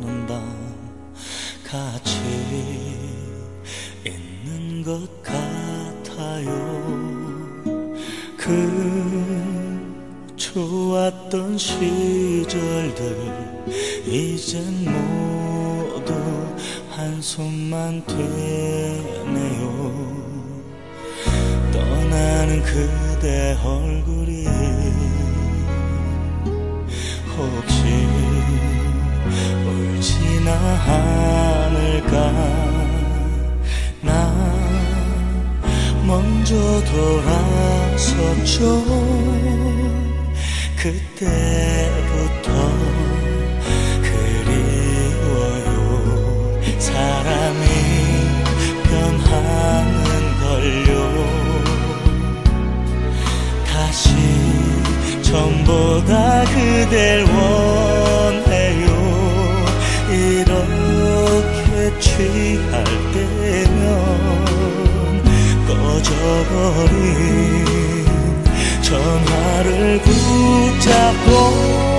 나는 밤 같이 있는 것 같아요. 그 좋았던 시절들 이젠 모두 한숨만 되네요. 떠나는 그대 얼굴이 혹시 울지나 않을까 나 먼저 돌아섰죠. 그때부터 그리워요. 사람이 변하는 걸요. 다시 전보다 그댈 원 취할 때면 꺼져버린 전화를 붙잡고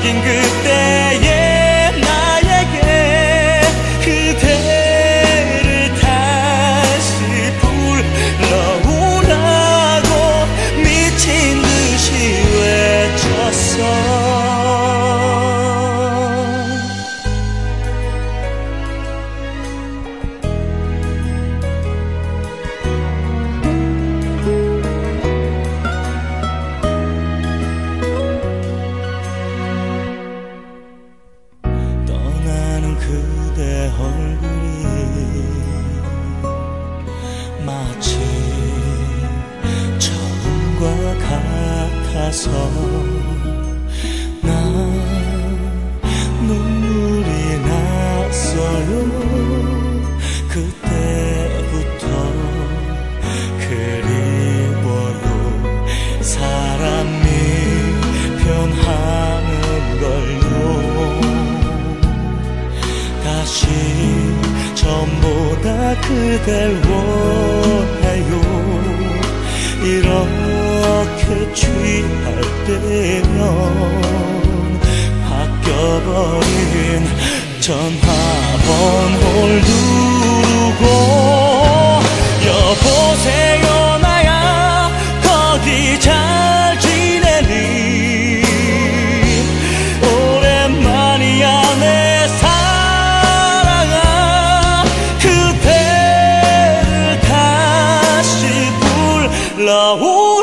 적인 그때 얼굴이 마치 처음과 같아서 나 눈물이 났어요. 그때부터 그리워요 사람이 변하는 걸요. 다시 그댈 원해요. 이렇게 취할 때면 바뀌어버린 전화번호를 la